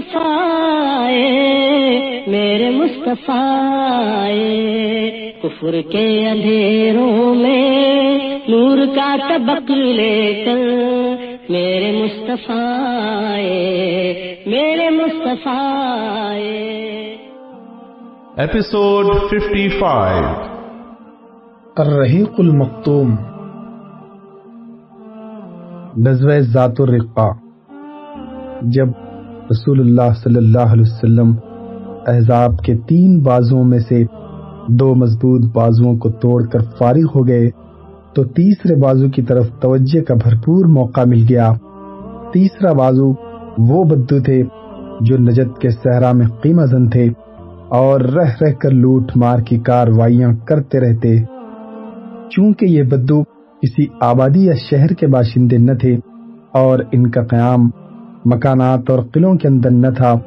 مصطفیٰ میرے مصطفیٰ۔ کفر کے اندھیروں میں نور کا طبق لے کر میرے مصطفیٰ میرے مصطفیٰ۔ Episode 55 الرحیق المختوم غزوہ ذات الرقا جب رسول اللہ صلی اللہ علیہ وسلم احزاب کے تین بازوؤں میں سے دو مضبوط بازوؤں کو توڑ کر فارغ ہو گئے تو تیسرے بازو کی طرف توجہ کا بھرپور موقع مل گیا۔ تیسرا بازو وہ بدو تھے جو نجد کے صحرا میں قیمہ زن تھے اور رہ رہ کر لوٹ مار کی کاروائیاں کرتے رہتے۔ چونکہ یہ بدو کسی آبادی یا شہر کے باشندے نہ تھے اور ان کا قیام مکانات اور قلعوں کے اندر نہ تھا۔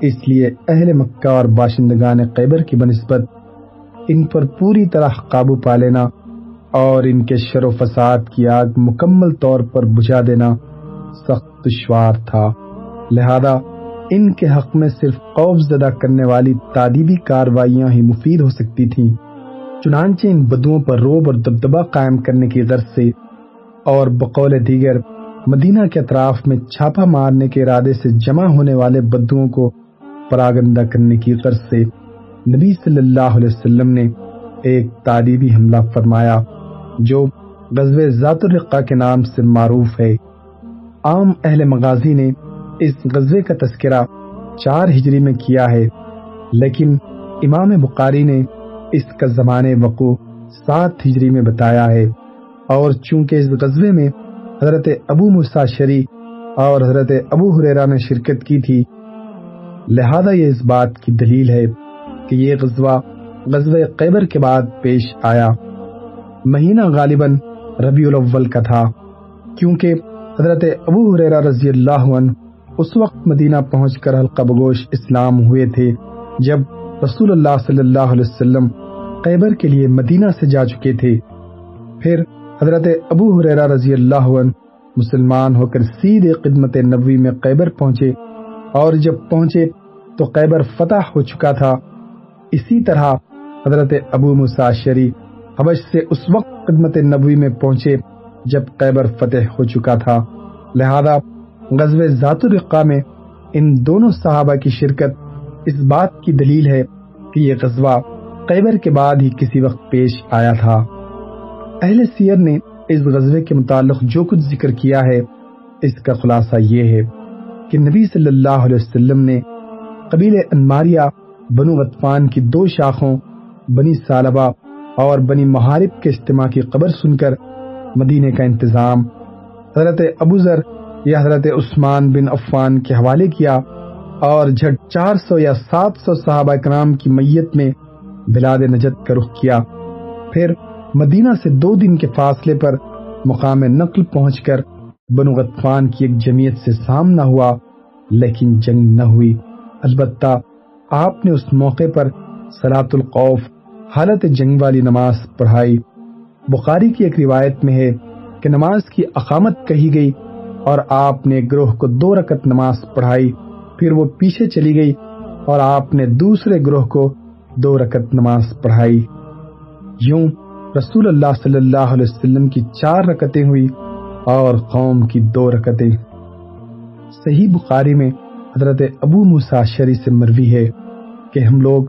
اس لیے اہل مکہ اور باشندگان قیبر کی بنسبت ان پر پوری طرح قابو پا لینا اور ان کے شر و فساد کی آگ مکمل طور پر بجھا دینا سخت دشوار تھا۔ لہذا ان کے حق میں صرف خوف زدہ کرنے والی تعدیبی کاروائیاں ہی مفید ہو سکتی تھیں۔ چنانچہ ان بدوؤں پر روب اور دبدبہ قائم کرنے کی غرض سے اور بقول دیگر مدینہ کے اطراف میں چھاپا مارنے کے ارادے سے جمع ہونے والے بدوؤں کو پراگندہ کرنے کی غرض سے نبی صلی اللہ علیہ وسلم نے ایک تعدیبی حملہ فرمایا، جو غزوہ ذات الرقہ کے نام سے معروف ہے۔ عام اہل مغازی نے اس غزوے کا تذکرہ چار ہجری میں کیا ہے، لیکن امام بخاری نے اس کا زمانے وقوع سات ہجری میں بتایا ہے۔ اور چونکہ اس غزوے میں حضرت ابو مساشری اور حضرت ابو حریرہ نے شرکت کی تھی۔ لہذا یہ اس بات کی دلیل ہے کہ یہ غزوہ غزوہ قیبر کے بعد پیش آیا۔ مہینہ غالباً ربیع الاول کا تھا، کیونکہ حضرت ابو حریرہ رضی اللہ عنہ اس وقت مدینہ پہنچ کر حلقہ بگوش اسلام ہوئے تھے، جب رسول اللہ صلی اللہ علیہ وسلم قیبر کے لیے مدینہ سے جا چکے تھے۔ پھر حضرت ابو حریرہ رضی اللہ عنہ مسلمان ہو کر سیدھے خدمت نبوی میں قیبر پہنچے اور جب پہنچے تو قیبر فتح ہو چکا تھا۔ اسی طرح حضرت ابو مساشری حبش سے اس وقت خدمت نبوی میں پہنچے جب قیبر فتح ہو چکا تھا۔ لہذا غزوہ ذات الرقا میں ان دونوں صحابہ کی شرکت اس بات کی دلیل ہے کہ یہ غزوہ قیبر کے بعد ہی کسی وقت پیش آیا تھا۔ اہل سیر نے اس غزوے کے متعلق جو کچھ ذکر کیا ہے، اس کا خلاصہ یہ ہے کہ نبی صلی اللہ علیہ وسلم نے قبیل انماریہ، بنو غطفان کی دو شاخوں، بنی سالبہ اور بنی محارب کے اجتماع کی قبر سن کر مدینے کا انتظام، حضرت ابو ذر یا حضرت عثمان بن عفان کے حوالے کیا اور جھٹ چار سو یا سات سو صحابہ کرام کی میت میں بلاد نجد کا رخ کیا۔ پھر مدینہ سے دو دن کے فاصلے پر مقام نقل پہنچ کر بنو غطفان کی ایک جمعیت سے سامنا ہوا، لیکن جنگ نہ ہوئی۔ البتہ آپ نے اس موقع پر سلاۃ القوف، حالت جنگ والی نماز پڑھائی۔ بخاری کی ایک روایت میں ہے کہ نماز کی اقامت کہی گئی اور آپ نے گروہ کو دو رکت نماز پڑھائی، پھر وہ پیچھے چلی گئی اور آپ نے دوسرے گروہ کو دو رکت نماز پڑھائی۔ یوں رسول اللہ صلی اللہ علیہ وسلم کی چار رکتیں ہوئی اور قوم کی دو رکتیں صحیح بخاری میں حضرت ابو مساشری سے مروی ہے کہ ہم لوگ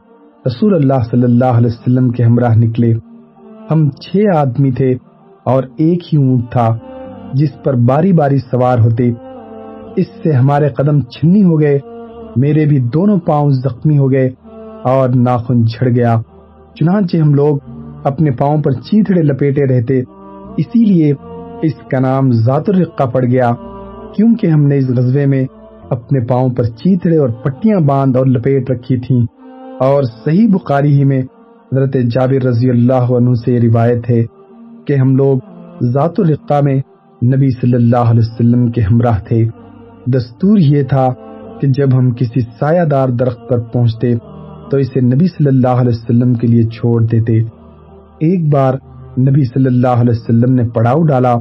رسول اللہ صلی اللہ علیہ وسلم کے ہمراہ نکلے ہم چھ آدمی تھے اور ایک ہی اونٹ تھا جس پر باری باری سوار ہوتے اس سے ہمارے قدم چھنی ہو گئے میرے بھی دونوں پاؤں زخمی ہو گئے اور ناخن جھڑ گیا چنانچہ ہم لوگ اپنے پاؤں پر چیتڑے لپیٹے رہتے۔ اسی لیے اس کا نام ذات الرقہ پڑ گیا، کیونکہ ہم نے اس غزوے میں اپنے پاؤں پر چیتڑے اور پٹیاں باندھ اور لپیٹ رکھی تھیں۔ اور صحیح بخاری ہی میں حضرت جابر رضی اللہ عنہ سے روایت ہے کہ ہم لوگ ذات الرقہ میں نبی صلی اللہ علیہ وسلم کے ہمراہ تھے۔ دستور یہ تھا کہ جب ہم کسی سایہ دار درخت پر پہنچتے تو اسے نبی صلی اللہ علیہ وسلم کے لیے چھوڑ دیتے۔ ایک بار نبی صلی اللہ علیہ وسلم نے پڑاؤ ڈالا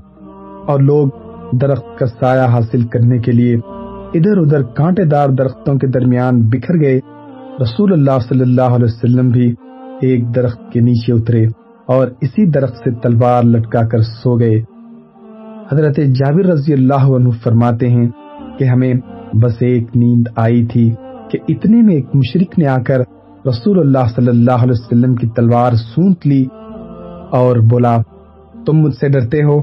اور لوگ درخت کا سایہ حاصل کرنے کے لیے ادھر ادھر کانٹے دار درختوں کے درمیان بکھر گئے۔ رسول اللہ صلی اللہ علیہ وسلم بھی ایک درخت کے نیچے اترے اور اسی درخت سے تلوار لٹکا کر سو گئے۔ حضرت جابر رضی اللہ عنہ فرماتے ہیں کہ ہمیں بس ایک نیند آئی تھی کہ اتنے میں ایک مشرق نے آ کر رسول اللہ صلی اللہ علیہ وسلم کی تلوار سونت لی۔ اور بولا، تم مجھ سے ڈرتے ہو؟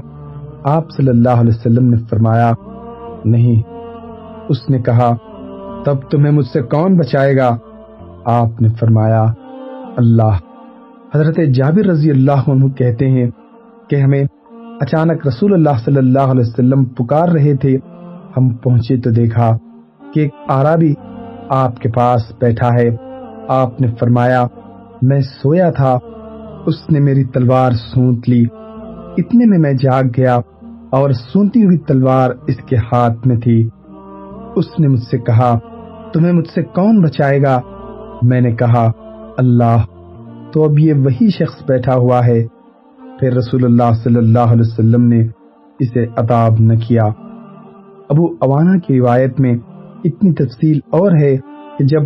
آپ صلی اللہ علیہ وسلم نے فرمایا، نہیں۔ اس نے کہا، تب تمہیں مجھ سے کون بچائے گا؟ آپ نے فرمایا، اللہ۔ حضرت جابر رضی اللہ عنہ کہتے ہیں کہ ہمیں اچانک رسول اللہ صلی اللہ علیہ وسلم پکار رہے تھے۔ ہم پہنچے تو دیکھا کہ ایک آرابی آپ کے پاس بیٹھا ہے۔ آپ نے فرمایا، میں سویا تھا۔ اس نے میری تلوار سونت لی۔ اتنے میں میں جاگ گیا اور سونتی ہوئی تلوار اس کے ہاتھ میں تھی۔ اس نے مجھ سے کہا، تمہیں مجھ سے کون بچائے گا؟ میں نے کہا، اللہ، تو اب یہ وہی شخص بیٹھا ہوا ہے۔ پھر رسول اللہ صلی اللہ علیہ وسلم نے اسے عطاب نہ کیا۔ ابو اوانا کی روایت میں اتنی تفصیل اور ہے کہ جب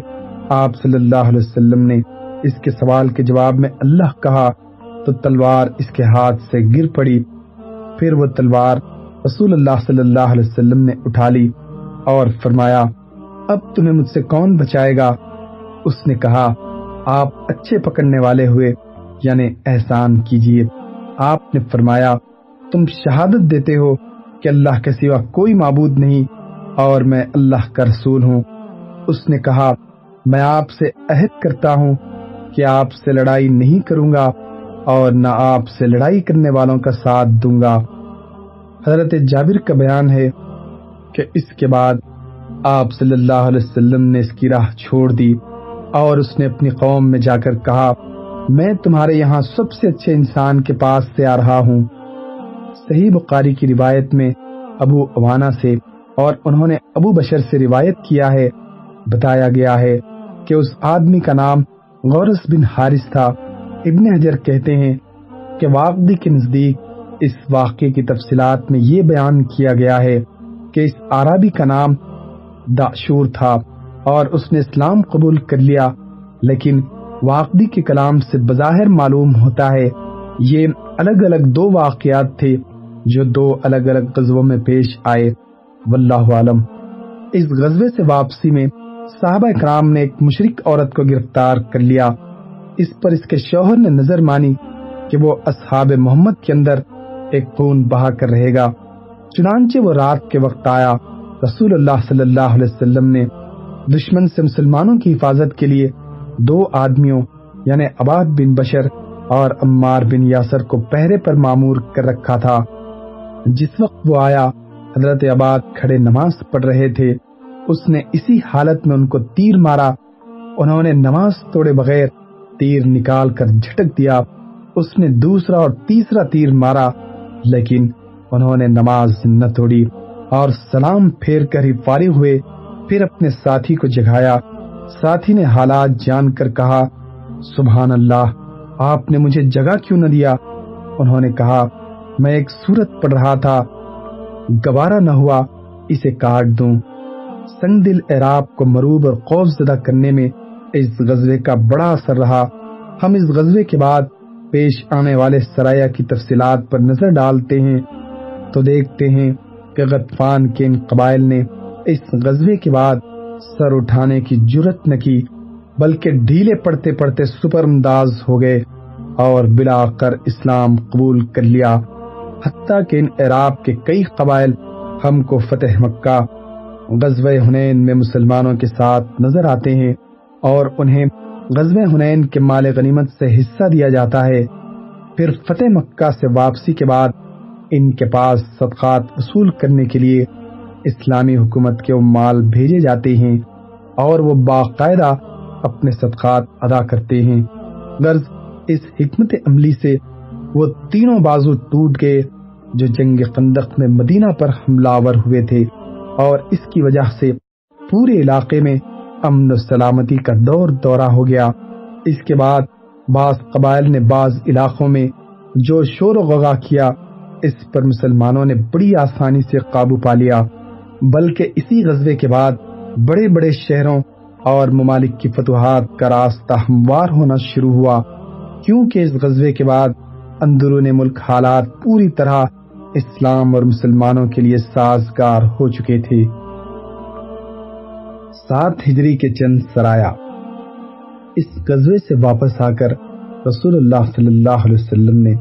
آپ صلی اللہ علیہ وسلم نے اس کے سوال کے جواب میں اللہ کہا، تو تلوار اس کے ہاتھ سے گر پڑی۔ پھر وہ تلوار رسول اللہ صلی اللہ علیہ وسلم نے اٹھا لی اور فرمایا، اب تمہیں مجھ سے کون بچائے گا؟ اس نے کہا، آپ اچھے پکڑنے والے ہوئے یعنی احسان کیجیے آپ نے فرمایا، تم شہادت دیتے ہو کہ اللہ کے سوا کوئی معبود نہیں اور میں اللہ کا رسول ہوں۔ اس نے کہا، میں آپ سے عہد کرتا ہوں کہ آپ سے لڑائی نہیں کروں گا اور نہ آپ سے لڑائی کرنے والوں کا ساتھ دوں گا۔ حضرت جابر کا بیان ہے کہ اس کے بعد آپ صلی اللہ علیہ وسلم نے اس کی راہ چھوڑ دی اور اس نے اپنی قوم میں جا کر کہا، میں تمہارے یہاں سب سے اچھے انسان کے پاس سے آ رہا ہوں۔ صحیح بخاری کی روایت میں ابو اوانا سے اور انہوں نے ابو بشر سے روایت کیا ہے، بتایا گیا ہے کہ اس آدمی کا نام غورس بن حارث تھا ابن حجر کہتے ہیں کہ واقعی کے نزدیک اس واقعے کی تفصیلات میں یہ بیان کیا گیا ہے کہ اس عربی کا نام داشور تھا اور اس نے اسلام قبول کر لیا، لیکن واقعی کے کلام سے بظاہر معلوم ہوتا ہے یہ الگ الگ دو واقعات تھے جو دو الگ الگ غزووں میں پیش آئے۔ واللہ عالم۔ اس غزوے سے واپسی میں صحابہ کرام نے ایک مشرق عورت کو گرفتار کر لیا۔ اس پر اس کے شوہر نے نظر مانی کہ وہ اصحاب محمد کے اندر ایک خون بہا کر رہے گا۔ چنانچہ وہ رات کے وقت آیا۔ رسول اللہ صلی اللہ علیہ وسلم نے دشمن سے مسلمانوں کی حفاظت کے لیے دو آدمیوں یعنی عباد بن بشر اور عمار بن یاسر کو پہرے پر معمور کر رکھا تھا۔ جس وقت وہ آیا، حضرت عباد کھڑے نماز پڑھ رہے تھے۔ اس نے اسی حالت میں ان کو تیر مارا۔ انہوں نے نماز توڑے بغیر تیر نکال کر جھٹک دیا۔ اس نے دوسرا اور تیسرا تیر مارا، لیکن انہوں نے نماز نہ توڑی اور سلام پھیر کر ہی فارغ ہوئے۔ پھر اپنے ساتھی کو جگایا ساتھی نے حالات جان کر کہا، سبحان اللہ، آپ نے مجھے جگہ کیوں نہ دیا؟ انہوں نے کہا، میں ایک صورت پڑھ رہا تھا، گوارا نہ ہوا، اسے کاٹ دوں۔ سنگ دل اعراب کو مروب اور خوف زدہ کرنے میں اس غزوے کا بڑا اثر رہا۔ ہم اس غزوے کے بعد پیش آنے والے سرایہ کی تفصیلات پر نظر ڈالتے ہیں تو دیکھتے ہیں کہ غطفان کے ان قبائل نے اس غزوے کے بعد سر اٹھانے کی جرت نہ کی، بلکہ ڈھیلے پڑتے پڑتے سپر انداز ہو گئے اور بلا کر اسلام قبول کر لیا۔ حتیٰ کہ ان عراب کے کئی قبائل ہم کو فتح مکہ غزوہ ہنین میں مسلمانوں کے ساتھ نظر آتے ہیں اور انہیں غزوہ ہنین کے مال غنیمت سے حصہ دیا جاتا ہے۔ پھر فتح مکہ سے واپسی کے بعد ان کے پاس صدقات وصول کرنے کے لیے اسلامی حکومت کے وہ مال بھیجے جاتے ہیں اور وہ باقاعدہ اپنے صدقات ادا کرتے ہیں۔ غرض اس حکمت عملی سے وہ تینوں بازو ٹوٹ گئے جو جنگ خندق میں مدینہ پر حملہ آور ہوئے تھے۔ اور اس کی وجہ سے پورے علاقے میں امن و سلامتی کا دور دورہ ہو گیا۔ اس کے بعد بعض قبائل نے بعض علاقوں میں جو شور و غغا کیا، اس پر مسلمانوں نے بڑی آسانی سے قابو پا لیا۔ بلکہ اسی غزبے کے بعد بڑے بڑے شہروں اور ممالک کی فتوحات کا راستہ ہموار ہونا شروع ہوا۔ کیونکہ اس غزبے کے بعد اندرون ملک حالات پوری طرح اسلام اور مسلمانوں کے لیے سازگار ہو چکے تھے۔ سات ہجری کے چند سرایا اس غزوے سے واپس آ کر رسول اللہ صلی اللہ علیہ وسلم نے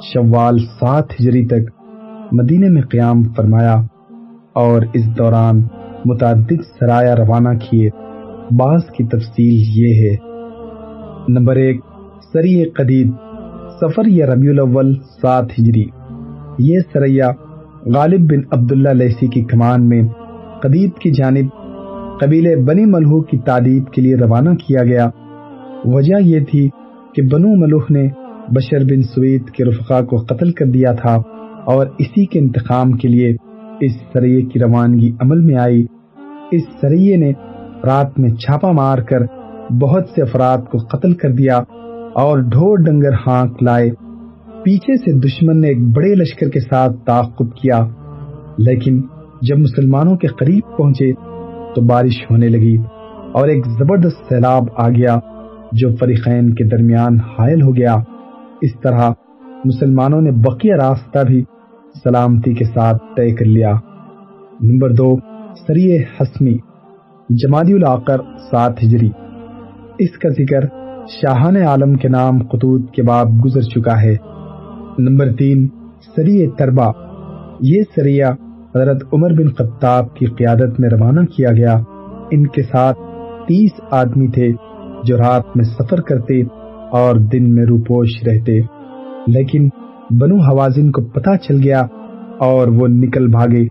شوال سات ہجری تک مدینے میں قیام فرمایا اور اس دوران متعدد سرایا روانہ کیے۔ بعض کی تفصیل یہ ہے۔ نمبر ایک سری قدید سفر یا ربیع الاول، سات ہجری۔ یہ سریا غالب بن عبداللہ لیسی کی کمان میں قدید کی جانب قبیلے بنی ملحو کی تعدید کے لیے روانہ کیا گیا۔ وجہ یہ تھی کہ بنو ملوح نے بشر بن سوید کے رفقا کو قتل کر دیا تھا اور اسی کے انتقام کے لیے اس سریے کی روانگی عمل میں آئی۔ اس سریے نے رات میں چھاپا مار کر بہت سے افراد کو قتل کر دیا اور ڈھور ڈنگر ہانک لائے۔ پیچھے سے دشمن نے ایک بڑے لشکر کے ساتھ تعاقب کیا، لیکن جب مسلمانوں کے قریب پہنچے تو بارش ہونے لگی اور ایک زبردست سیلاب آ گیا جو فریقین کے درمیان حائل ہو گیا۔ اس طرح مسلمانوں نے بقیہ راستہ بھی سلامتی کے ساتھ طے کر لیا۔ نمبر دو سری حسمی، جمادی العقر، سات ہجری۔ اس کا ذکر شاہان عالم کے نام قطوط کے بعد گزر چکا ہے۔ نمبر تین سری تربا یہ سریہ حضرت عمر بن خطاب کی قیادت میں روانہ کیا گیا۔ ان کے ساتھ تیس آدمی تھے جو رات میں سفر کرتے اور دن میں روپوش رہتے۔ لیکن بنو حوازن کو پتا چل گیا اور وہ نکل بھاگے۔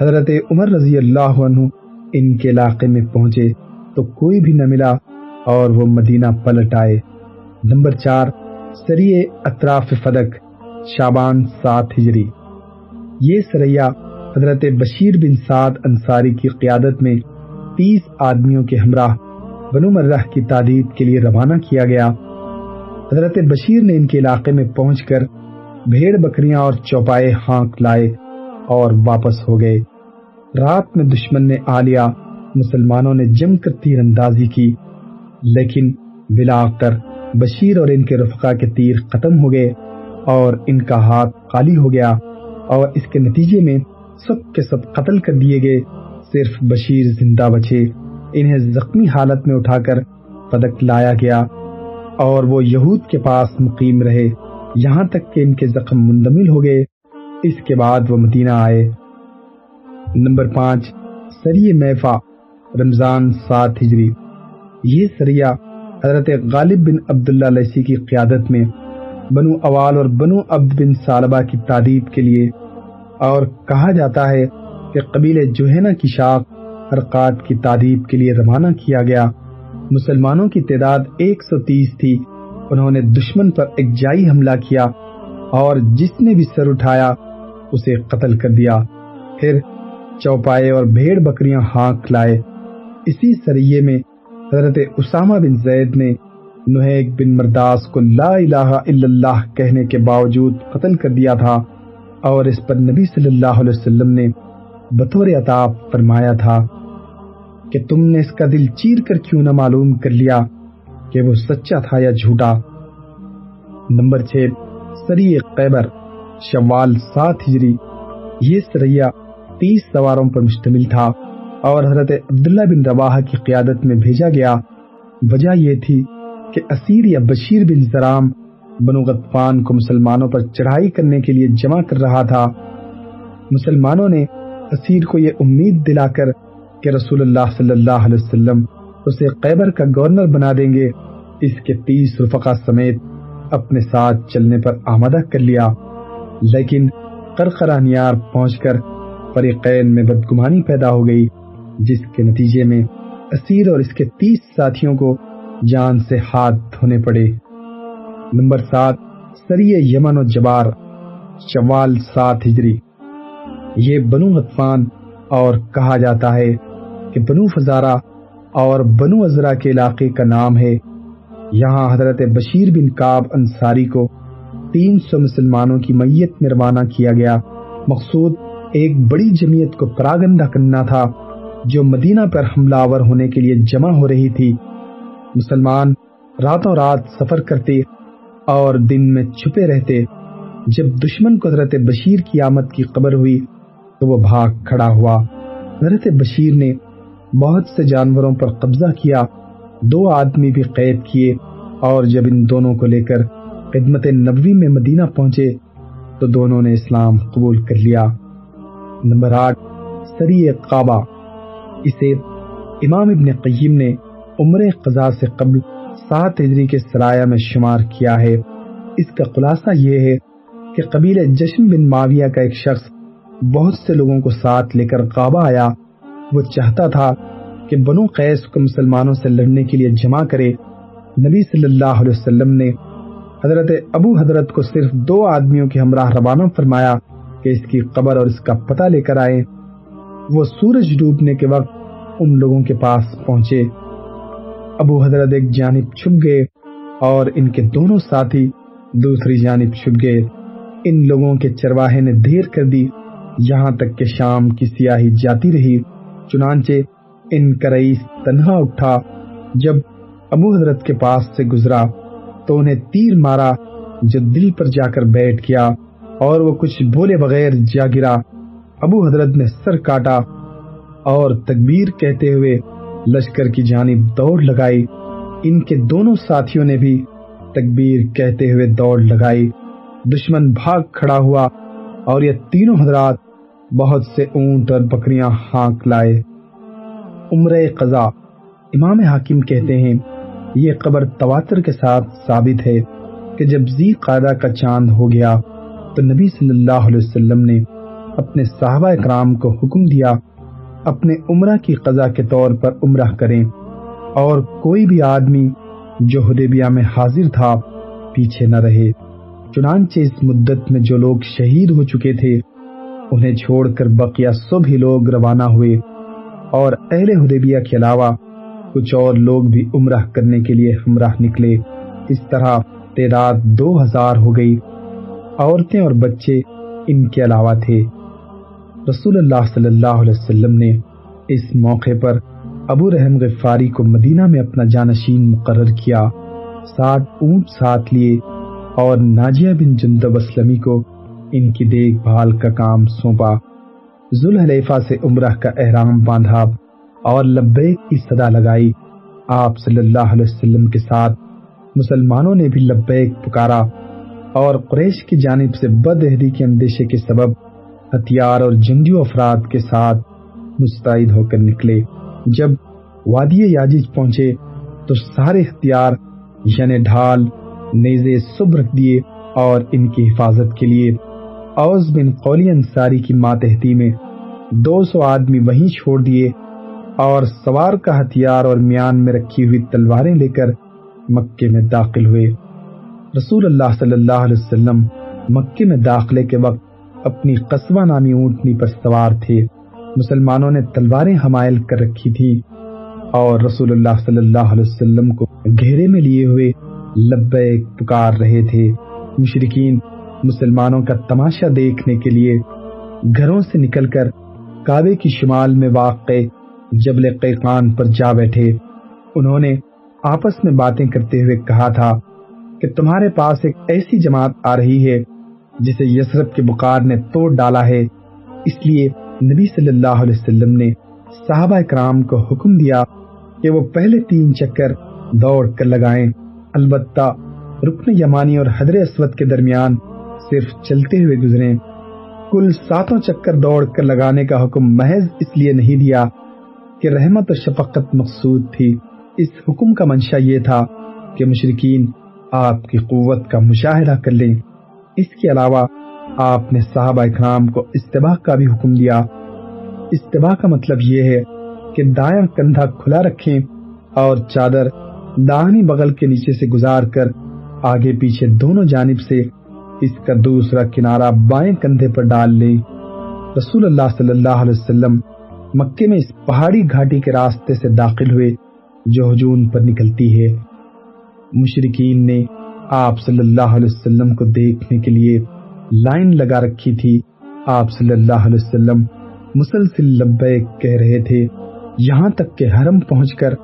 حضرت عمر رضی اللہ عنہ ان کے علاقے میں پہنچے تو کوئی بھی نہ ملا اور وہ مدینہ پلٹ آئے۔ نمبر چار سری اطراف فدق شابان سات ہجری۔ یہ سریا حضرت بشیر بن سعد انصاری کی قیادت میں تیس آدمیوں کے ہمراہ بنو مرہ کی تعدید کے لیے روانہ کیا گیا۔ حضرت بشیر نے ان کے علاقے میں پہنچ کر بھیڑ بکریاں اور چوپائے ہانک لائے اور واپس ہو گئے۔ رات میں دشمن نے آ لیا مسلمانوں نے جم کر تیر اندازی کی، لیکن بلا کر بشیر اور ان کے رفقا کے تیر ختم ہو گئے۔ اور ان کا ہاتھ خالی ہو گیا اور اس کے نتیجے میں سب کے سب قتل کر دیے گئے۔ صرف بشیر زندہ بچے انہیں زخمی حالت میں اٹھا کر پدک لایا گیا اور وہ یہود کے پاس مقیم رہے۔ یہاں تک کہ ان کے زخم مندمل ہو گئے۔ اس کے بعد وہ مدینہ آئے۔ نمبر پانچ، سری میفا رمضان سات ہجری۔ یہ سریا حضرت غالب بن عبداللہ لیسی کی قیادت میں بنو اوال اور بنو عبد بن سالبہ کی تعدید کے لیے، اور کہا جاتا ہے کہ قبیل جوہینا کی شاخ حرکات کی تعدیب کے لیے روانہ کیا گیا۔ مسلمانوں کی تعداد ایک سو تیس تھی۔ انہوں نے دشمن پر ایک جائی حملہ کیا، اور جس نے بھی سر اٹھایا، اسے قتل کر دیا۔ پھر چوپائے اور بھیڑ بکریاں ہانک لائے۔ اسی سریے میں حضرت اسامہ بن زید نے نہیک بن مرداس کو لا الہ الا اللہ کہنے کے باوجود قتل کر دیا تھا اور اس پر نبی صلی اللہ علیہ وسلم نے بطور عطاب فرمایا تھا کہ تم نے اس کا دل چیر کر کیوں نہ معلوم کر لیا کہ وہ سچا تھا یا جھوٹا؟ نمبر چھ سری قیبر، شوال سات ہجری، یہ سریا تیس سواروں پر مشتمل تھا اور حضرت عبداللہ بن رواح کی قیادت میں بھیجا گیا۔ وجہ یہ تھی کہ اسیر یا بشیر بن زرام بنو غطفان کو مسلمانوں پر چڑھائی کرنے کے لیے جمع کر رہا تھا۔ مسلمانوں نے اسیر کو یہ امید دلا کر کہ رسول اللہ صلی اللہ علیہ وسلم اسے قیبر کا گورنر بنا دیں گے۔ اس کے تیس رفقا سمیت اپنے ساتھ چلنے پر آمدہ کر لیا۔ لیکن قرقرہ پہنچ کر فریقین میں بدگمانی پیدا ہو گئی، جس کے نتیجے میں اسیر اور اس کے تیس ساتھیوں کو جان سے ہاتھ دھونے پڑے۔ نمبر سات سری یمن و جبار، شوال سات ہجری۔ یہ بنو غطفان اور کہا جاتا ہے کہ بنو فزارہ اور بنو ازرا کے علاقے کا نام ہے۔ یہاں حضرت بشیر بن کاب انصاری کو تین سو مسلمانوں کی میت میں روانہ کیا گیا۔ مقصود ایک بڑی جمعیت کو پراگندہ کرنا تھا، جو مدینہ پر حملہ آور ہونے کے لیے جمع ہو رہی تھی۔ مسلمان راتوں رات سفر کرتے اور دن میں چھپے رہتے۔ جب دشمن کو حضرت بشیر کی آمد کی خبر ہوئی تو وہ بھاگ کھڑا ہوا۔ حضرت بشیر نے بہت سے جانوروں پر قبضہ کیا۔ دو آدمی بھی قید کیے اور جب ان دونوں کو لے کر خدمت نبوی میں مدینہ پہنچے تو دونوں نے اسلام قبول کر لیا۔ نمبر آٹھ سری قابا اسے امام ابن قیم نے عمر قضاء سے قبل سات ہجری کے سرایہ میں شمار کیا ہے۔ اس کا خلاصہ یہ ہے کہ قبیل جشن بن معاویہ کا ایک شخص بہت سے لوگوں کو ساتھ لے کر قابا آیا۔ وہ چاہتا تھا کہ بنو قیس کو مسلمانوں سے لڑنے کے لیے جمع کرے۔ نبی صلی اللہ علیہ وسلم نے حضرت ابو حضرت کو صرف دو آدمیوں کے ہمراہ روانہ فرمایا کہ اس کی قبر اور اس کا پتہ لے کر آئے وہ سورج ڈوبنے کے وقت ان لوگوں کے پاس پہنچے۔ ابو حضرت ایک جانب چھپ گئے اور ان کے دونوں ساتھی دوسری جانب چھپ گئے۔ ان لوگوں کے چرواہے نے دیر کر دی۔ یہاں تک کہ شام کی سیاہی جاتی رہی۔ چنانچہ ان کا رئیس تنہا اٹھا۔ جب ابو حضرت کے پاس سے گزرا تو انہیں تیر مارا، جو دل پر جا کر بیٹھ گیا اور وہ کچھ بولے بغیر جا گرا۔ ابو حضرت نے سر کاٹا اور تکبیر کہتے ہوئے لشکر کی جانب دوڑ لگائی۔ ان کے دونوں ساتھیوں نے بھی تکبیر کہتے ہوئے دوڑ لگائی۔ دشمن بھاگ کھڑا ہوا اور یہ تینوں حضرات بہت سے اونٹ اور بکریاں ہانک لائے۔ عمر قضا امام حاکم کہتے ہیں، یہ قبر تواتر کے ساتھ ثابت ہے کہ جب زی قاعدہ کا چاند ہو گیا تو نبی صلی اللہ علیہ وسلم نے اپنے صحابہ اکرام کو حکم دیا اپنے عمرہ کی قضا کے طور پر عمرہ کریں اور کوئی بھی آدمی جو حدیبیہ میں حاضر تھا پیچھے نہ رہے۔ چنانچہ اس مدت میں جو لوگ شہید ہو چکے تھے، انہیں چھوڑ کر بقیہ سب ہی لوگ روانہ ہوئے۔ اور اہل حدیبیہ کے علاوہ کچھ اور لوگ بھی عمرہ کرنے کے لیے ہمراہ نکلے۔ اس طرح تعداد دو ہزار ہو گئی۔ عورتیں اور بچے ان کے علاوہ تھے۔ رسول اللہ صلی اللہ علیہ وسلم نے اس موقع پر ابو رحم غفاری کو مدینہ میں اپنا جانشین مقرر کیا سات اونٹ ساتھ لیے اور ناجیہ بن جندب اسلمی کو ان کی دیکھ بھال کا کام سونپا۔ ذوالحلیفہ سے عمرہ کا احرام باندھا اور لبیک کی صدا لگائی۔ آپ صلی اللہ علیہ وسلم کے ساتھ مسلمانوں نے بھی لبیک پکارا اور قریش کی جانب سے بد عہدی کے اندیشے کے سبب ہتھیار اور جنگیوں افراد کے ساتھ مستعد ہو کر نکلے۔ جب وادی یاجج پہنچے تو سارے ہتھیار یعنی ڈھال، نیزے سب رکھ دیے اور ان کی حفاظت کے لیے اوز بن قولی انصاری کی ماتحتی میں دو سو آدمی وہیں چھوڑ دیے اور سوار کا ہتھیار اور میان میں رکھی ہوئی تلواریں لے کر مکے میں داخل ہوئے۔ رسول اللہ صلی اللہ علیہ وسلم مکے میں داخلے کے وقت اپنی قصبہ نامی اونٹنی پر سوار تھے۔ مسلمانوں نے تلواریں حمائل کر رکھی تھی اور رسول اللہ صلی اللہ علیہ وسلم کو گھیرے میں لیے ہوئے لبیک پکار رہے تھے۔ مشرقین مسلمانوں کا تماشا دیکھنے کے لیے گھروں سے نکل کر کعبے کی شمال میں واقع جبل قیقان پر جا بیٹھے۔ انہوں نے آپس میں باتیں کرتے ہوئے کہا تھا کہ تمہارے پاس ایک ایسی جماعت آ رہی ہے جسے یسرف کے بخار نے توڑ ڈالا ہے۔ اس لیے نبی صلی اللہ علیہ وسلم نے صحابہ کرام کو حکم دیا کہ وہ پہلے تین چکر دوڑ کر لگائیں۔ البتہ رکن یمانی اور حضر اسود کے درمیان صرف چلتے ہوئے گزرے کل ساتوں چکر دوڑ کر لگانے کا حکم محض اس لیے نہیں دیا کہ رحمت و شفقت مقصود تھی۔ اس حکم کا منشا یہ تھا کہ مشرقین آپ کی قوت کا مشاہدہ کر لیں۔ اس کے علاوہ آپ نے صحابہ اکرام کو استباع کا بھی حکم دیا۔ استباع کا مطلب یہ ہے کہ دایاں کندھا کھلا رکھیں اور چادر داہنی بغل کے نیچے سے گزار کر آگے پیچھے دونوں جانب سے اس کا دوسرا کنارہ بائیں کندھے پر ڈال لے رسول اللہ صلی اللہ علیہ وسلم مکے میں اس پہاڑی گھاٹی کے راستے سے داخل ہوئے جو ہجون پر نکلتی ہے۔ مشرقین نے آپ صلی اللہ علیہ وسلم کو دیکھنے کے لیے لائن لگا رکھی تھی۔ آپ صلی اللہ علیہ وسلم مسلسل لبیک کہہ رہے تھے، یہاں تک کہ حرم پہنچ کر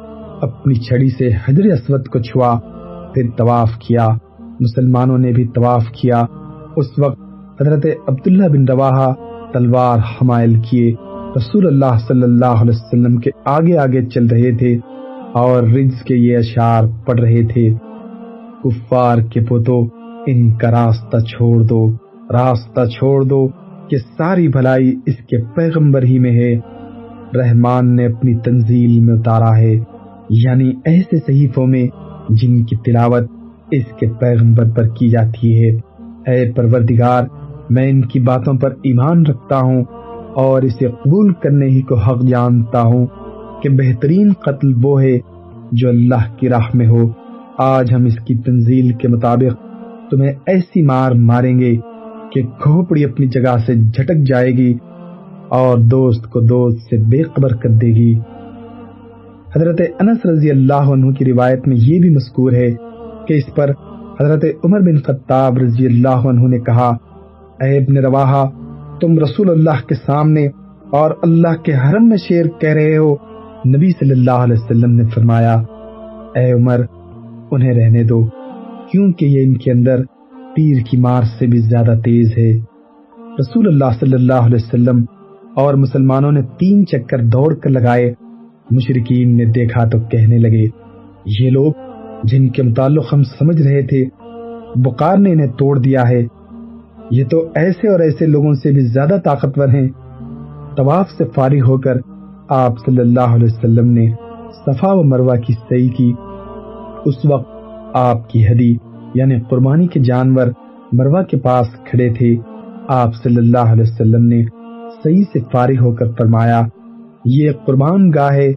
اپنی چھڑی سے حجر اسود کو چھوا، پھر طواف کیا۔ مسلمانوں نے بھی طواف کیا۔ اس وقت حضرت عبداللہ بن رواحہ تلوار حمائل کیے۔ رسول اللہ صلی اللہ علیہ وسلم کے آگے آگے چل رہے تھے اور رجز کے یہ اشعار پڑھ رہے تھے۔ کفار کے پوتو ان کا راستہ چھوڑ دو، راستہ چھوڑ دو کہ ساری بھلائی اس کے پیغمبر ہی میں ہے۔ رحمان نے اپنی تنزیل میں اتارا ہے یعنی ایسے صحیفوں میں جن کی تلاوت اس کے پیغمبر پر کی جاتی ہے۔ اے پروردگار، میں ان کی باتوں پر ایمان رکھتا ہوں اور اسے قبول کرنے ہی کو حق جانتا ہوں کہ بہترین قتل وہ ہے جو اللہ کی راہ میں ہو۔ آج ہم اس کی تنزیل کے مطابق تمہیں ایسی مار ماریں گے کہ کھوپڑی اپنی جگہ سے جھٹک جائے گی اور دوست کو دوست سے بے خبر کر دے گی۔ حضرت انس رضی اللہ عنہ کی روایت میں یہ بھی مذکور ہے کہ اس پر حضرت عمر بن خطاب رضی اللہ عنہ نے کہا، اے ابن رواحہ، تم رسول اللہ کے سامنے اور اللہ کے حرم میں شیر کہہ رہے ہو۔ نبی صلی اللہ علیہ وسلم نے فرمایا، اے عمر انہیں رہنے دو، کیونکہ یہ ان کے اندر تیر کی مار سے بھی زیادہ تیز ہے۔ رسول اللہ صلی اللہ علیہ وسلم اور مسلمانوں نے تین چکر دوڑ کر لگائے۔ مشرقین نے دیکھا تو کہنے لگے، یہ لوگ جن کے متعلق ہم سمجھ رہے تھے، بخار نے انہیں توڑ دیا ہے۔ یہ تو ایسے اور ایسے لوگوں سے بھی زیادہ طاقتور ہیں۔ طواف سے فارغ ہو کر آپ صلی اللہ علیہ وسلم نے صفا و مروہ کی صحیح کی۔ اس وقت آپ کی ہدی یعنی قربانی کے جانور مروہ کے پاس کھڑے تھے۔ آپ صلی اللہ علیہ وسلم نے صحیح سے فارغ ہو کر فرمایا، یہ قربان گاہ ہے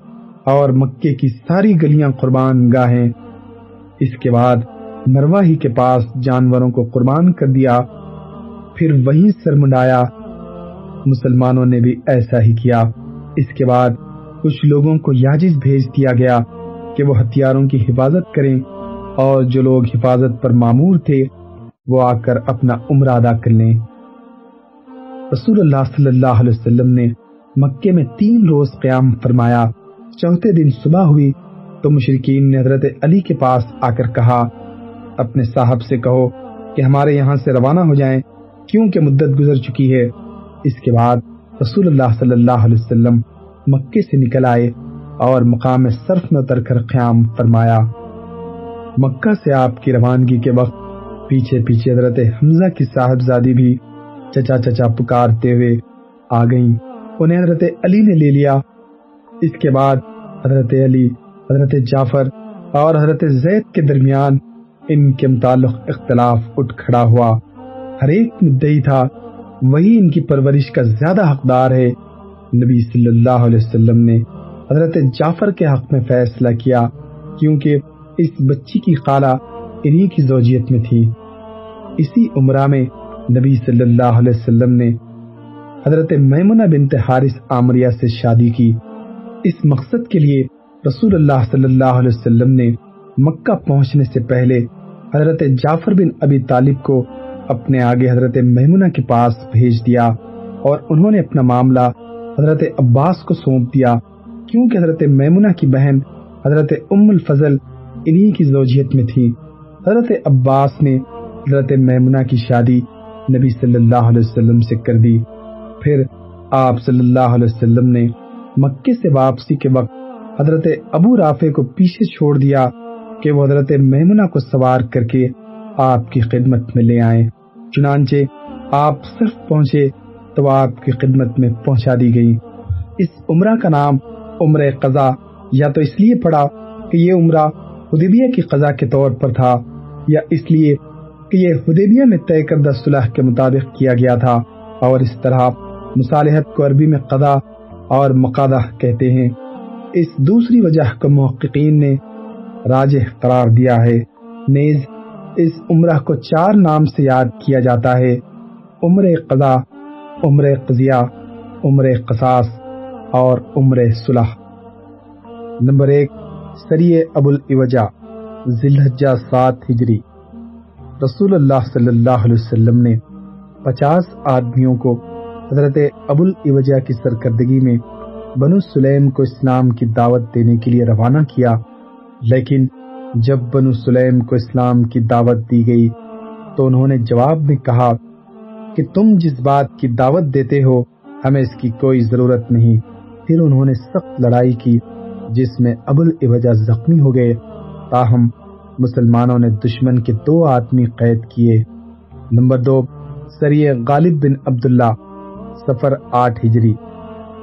اور مکے کی ساری گلیاں قربان گاہیں اس کے بعد مروا ہی کے پاس جانوروں کو قربان کر دیا، پھر وہیں سر منڈایا۔ مسلمانوں نے بھی ایسا ہی کیا۔ اس کے بعد کچھ لوگوں کو یاجز بھیج دیا گیا۔ کہ وہ ہتھیاروں کی حفاظت کریں اور جو لوگ حفاظت پر معمور تھے، وہ آ کر اپنا عمر ادا کر لیں۔ رسول اللہ صلی اللہ علیہ وسلم نے مکے میں تین روز قیام فرمایا۔ چوتھے دن صبح ہوئی تو مشرقین نے حضرت علی کے پاس آ کر کہا، اپنے صاحب سے کہو کہ ہمارے یہاں سے روانہ ہو جائیں، کیونکہ مدت گزر چکی ہے۔ اس کے بعد رسول اللہ صلی اللہ علیہ وسلم مکے سے نکل آئے۔ اور مقام صرف میں اتر کر قیام فرمایا۔ مکہ سے آپ کی روانگی کے وقت پیچھے پیچھے حضرت حمزہ کی صاحبزادی بھی چچا چچا پکارتے ہوئے آ گئیں۔ انہیں حضرت علی نے لے لیا۔ اس کے بعد حضرت علی، حضرت جعفر اور حضرت زید کے درمیان ان کے متعلق اختلاف اٹھ کھڑا ہوا۔ ہر ایک مدعی تھا، وہی ان کی پرورش کا زیادہ حقدار ہے۔ نبی صلی اللہ علیہ وسلم نے حضرت جعفر کے حق میں فیصلہ کیا، کیونکہ اس بچی کی خالہ انہی کی زوجیت میں تھی۔ اسی عمرہ میں نبی صلی اللہ علیہ وسلم نے حضرت میمنہ بنت حارث عامریہ سے شادی کی۔ اس مقصد کے لیے رسول اللہ صلی اللہ علیہ وسلم نے مکہ پہنچنے سے پہلے حضرت جعفر بن ابی طالب کو اپنے آگے حضرت میمنہ کے پاس بھیج دیا اور انہوں نے اپنا معاملہ حضرت عباس کو سونپ دیا۔ کیونکہ حضرت میمنہ کی بہن حضرت ام الفضل انہی کی زوجیت میں تھی حضرت عباس نے حضرت میمنہ کی شادی نبی صلی اللہ علیہ وسلم سے کر دی۔ پھر آپ صلی اللہ علیہ وسلم نے مکے سے واپسی کے وقت حضرت ابو رافع کو پیچھے چھوڑ دیا کہ وہ حضرت میمنہ کو سوار کر کے آپ کی خدمت میں لے آئیں۔ چنانچہ آپ صرف پہنچے تو آپ کی خدمت میں پہنچا دی گئی اس عمرہ کا نام عمر قضا، یا تو اس لیے پڑا کہ یہ عمرہ حدیبیہ کی قضا کے طور پر تھا، یا اس لیے کہ یہ حدیبیہ میں طے کردہ صلح کے مطابق کیا گیا تھا۔ اور اس طرح مصالحت کو عربی میں قضا اور مقادہ کہتے ہیں۔ اس دوسری وجہ کو محققین نے راج قرار دیا ہے۔ نیز، اس عمرہ کو چار نام سے یاد کیا جاتا ہے۔ عمر قضا عمر قضیہ عمر قصاص۔ اور عمر صلح نمبر ایک سری ابو الوجہ ذلحجہ سات ہجری۔ رسول اللہ صلی اللہ علیہ وسلم نے پچاس آدمیوں کو حضرت ابو کی سرکردگی میں بنو سلیم کو اسلام کی دعوت دینے کے لیے روانہ کیا، لیکن جب بنو سلیم کو اسلام کی دعوت دی گئی تو انہوں نے جواب میں کہا کہ تم جس بات کی دعوت دیتے ہو، ہمیں اس کی کوئی ضرورت نہیں۔ پھر انہوں نے سخت لڑائی کی، جس میں ابل وجہ زخمی ہو گئے۔ تاہم، مسلمانوں نے دشمن کے دو آدمی قید کیے۔ نمبر دو سری غالب بن عبداللہ، سفر آٹھ ہجری۔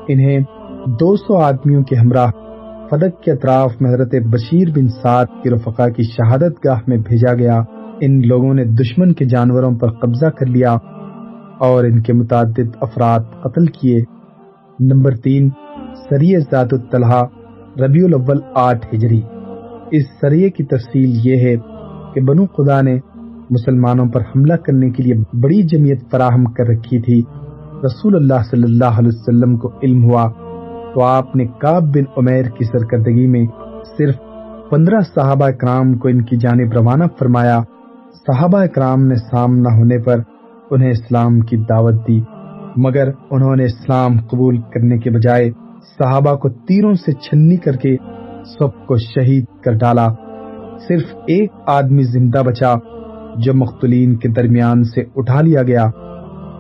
انہیں دو سو آدمیوں کے ہمراہ فدق کے اطراف میں حضرت بشیر بن سعد کی رفقا کی شہادت گاہ میں بھیجا گیا۔ ان لوگوں نے دشمن کے جانوروں پر قبضہ کر لیا اور ان کے متعدد افراد قتل کیے۔ نمبر تین سریع ذات الطلحہ ربیع الاول آٹھ ہجری۔ اس سریع کی تفصیل یہ ہے کہ بنو خدا نے مسلمانوں پر حملہ کرنے کے لیے بڑی جمعیت فراہم کر رکھی تھی۔ رسول اللہ صلی اللہ علیہ وسلم کو علم ہوا تو آپ نے کاب بن عمیر کی سرکردگی میں صرف پندرہ صحابہ کرام کو ان کی جانب روانہ فرمایا۔ صحابہ کرام نے سامنا ہونے پر انہیں اسلام کی دعوت دی، مگر انہوں نے اسلام قبول کرنے کے بجائے صحابہ کو تیروں سے چھنی کر کے سب کو شہید کر ڈالا۔ صرف ایک آدمی زندہ بچا، جو مختلین کے درمیان سے اٹھا لیا گیا۔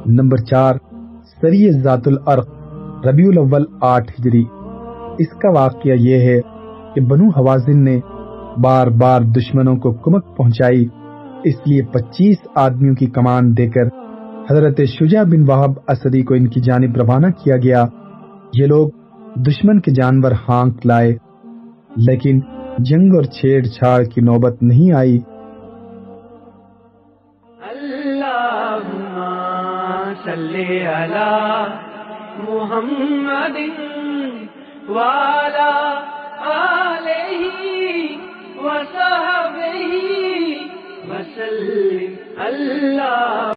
نمبر چار سری ذات العرق ربیع الاول، آٹھ ہجری۔ اس کا واقعہ یہ ہے کہ بنو حوازن نے بار بار دشمنوں کو کمک پہنچائی، اس لیے پچیس آدمیوں کی کمان دے کر حضرت شجا بن وحب اسدی کو ان کی جانب روانہ کیا گیا۔ یہ لوگ دشمن کے جانور ہانک لائے، لیکن جنگ اور چھیڑ چھاڑ کی نوبت نہیں آئی۔ محمد والا علیہ وصحبہ وسلم۔ اللہ